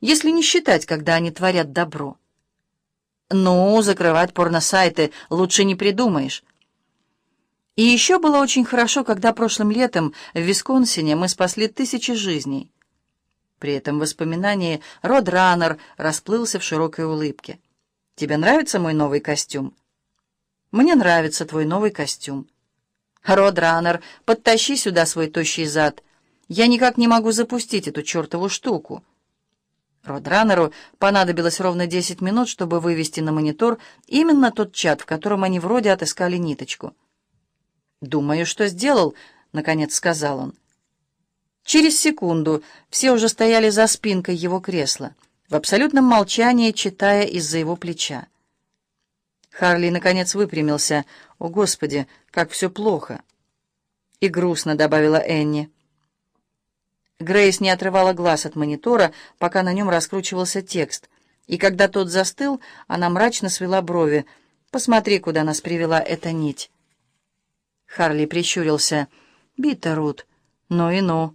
если не считать, когда они творят добро. Ну, закрывать порносайты лучше не придумаешь. И еще было очень хорошо, когда прошлым летом в Висконсине мы спасли тысячи жизней. При этом воспоминании Род Раннер расплылся в широкой улыбке. «Тебе нравится мой новый костюм?» «Мне нравится твой новый костюм». «Род Раннер, подтащи сюда свой тощий зад. Я никак не могу запустить эту чертову штуку». Родранеру понадобилось ровно 10 минут, чтобы вывести на монитор именно тот чат, в котором они вроде отыскали ниточку. «Думаю, что сделал», — наконец сказал он. Через секунду все уже стояли за спинкой его кресла, в абсолютном молчании, читая из-за его плеча. Харли, наконец, выпрямился. «О, Господи, как все плохо!» «И грустно», — добавила Энни. Грейс не отрывала глаз от монитора, пока на нем раскручивался текст, и когда тот застыл, она мрачно свела брови. «Посмотри, куда нас привела эта нить». Харли прищурился. «Бита, Рут. Ну и ну.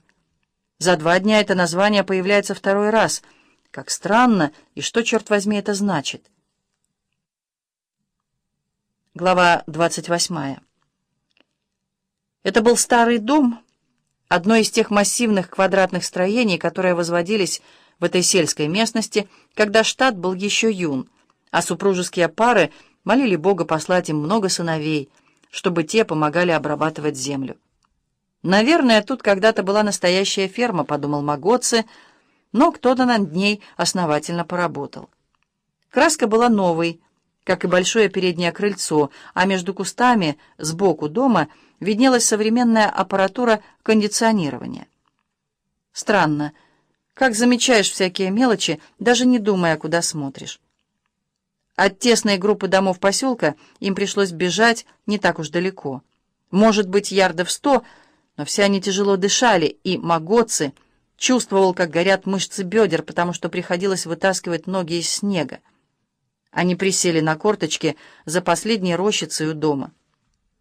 За два дня это название появляется второй раз. Как странно, и что, черт возьми, это значит?» Глава двадцать восьмая. Это был старый дом, одно из тех массивных квадратных строений, которые возводились в этой сельской местности, когда штат был еще юн, а супружеские пары молили Бога послать им много сыновей, чтобы те помогали обрабатывать землю. «Наверное, тут когда-то была настоящая ферма», — подумал Магоци, но кто-то над ней основательно поработал. Краска была новой, как и большое переднее крыльцо, а между кустами сбоку дома — виднелась современная аппаратура кондиционирования. Странно, как замечаешь всякие мелочи, даже не думая, куда смотришь. От тесной группы домов поселка им пришлось бежать не так уж далеко. Может быть, ярдов сто, но все они тяжело дышали, и Магоцы чувствовал, как горят мышцы бедер, потому что приходилось вытаскивать ноги из снега. Они присели на корточки за последней рощицей у дома.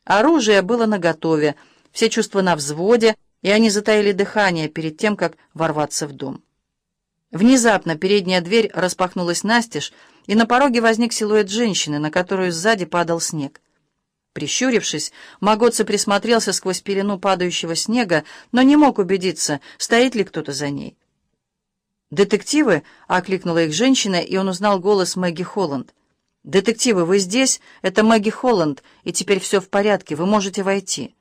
Оружие было наготове, все чувства на взводе, и они затаили дыхание перед тем, как ворваться в дом. Внезапно передняя дверь распахнулась настежь, и на пороге возник силуэт женщины, на которую сзади падал снег. Прищурившись, Магоца присмотрелся сквозь пелену падающего снега, но не мог убедиться, стоит ли кто-то за ней. «Детективы?» — окликнула их женщина, и он узнал голос Мэгги Холланд. «Детективы, вы здесь? Это Мэгги Холланд, и теперь все в порядке, вы можете войти».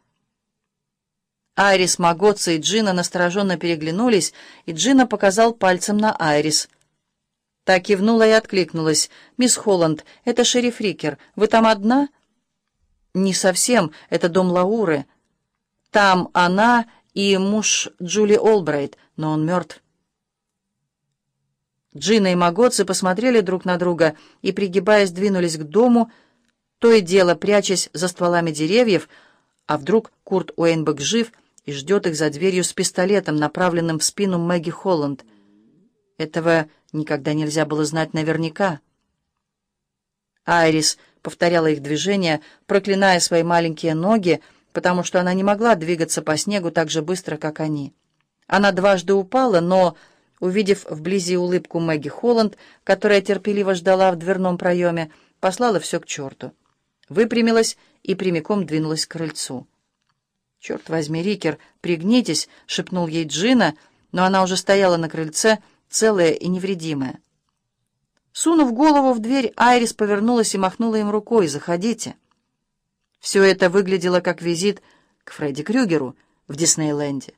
Айрис, Магоца и Джина настороженно переглянулись, и Джина показал пальцем на Айрис. Та кивнула и откликнулась. «Мисс Холланд, это шериф Рикер. Вы там одна?» «Не совсем. Это дом Лауры. Там она и муж Джули Олбрайт, но он мертв». Джина и Магоцы посмотрели друг на друга и, пригибаясь, двинулись к дому, то и дело прячась за стволами деревьев, а вдруг Курт Уэйнбек жив и ждет их за дверью с пистолетом, направленным в спину Мэгги Холланд. Этого никогда нельзя было знать наверняка. Айрис повторяла их движения, проклиная свои маленькие ноги, потому что она не могла двигаться по снегу так же быстро, как они. Она дважды упала, но... Увидев вблизи улыбку Мэгги Холланд, которая терпеливо ждала в дверном проеме, послала все к черту. Выпрямилась и прямиком двинулась к крыльцу. «Черт возьми, Рикер, пригнитесь!» — шепнул ей Джина, но она уже стояла на крыльце, целая и невредимая. Сунув голову в дверь, Айрис повернулась и махнула им рукой. «Заходите». Все это выглядело как визит к Фредди Крюгеру в Диснейленде.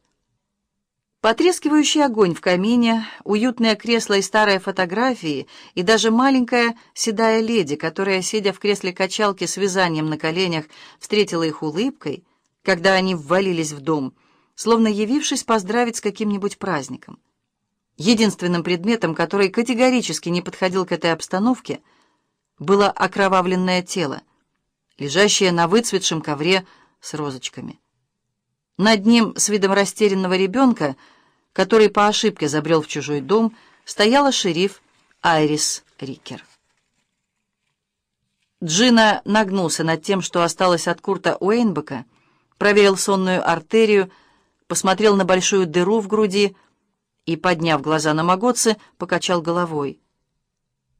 Потрескивающий огонь в камине, уютное кресло и старые фотографии, и даже маленькая седая леди, которая, сидя в кресле качалки с вязанием на коленях, встретила их улыбкой, когда они ввалились в дом, словно явившись поздравить с каким-нибудь праздником. Единственным предметом, который категорически не подходил к этой обстановке, было окровавленное тело, лежащее на выцветшем ковре с розочками. Над ним, с видом растерянного ребенка, который по ошибке забрел в чужой дом, стояла шериф Айрис Рикер. Джина нагнулся над тем, что осталось от Курта Уэйнбека, проверил сонную артерию, посмотрел на большую дыру в груди и, подняв глаза на Магоцы, покачал головой.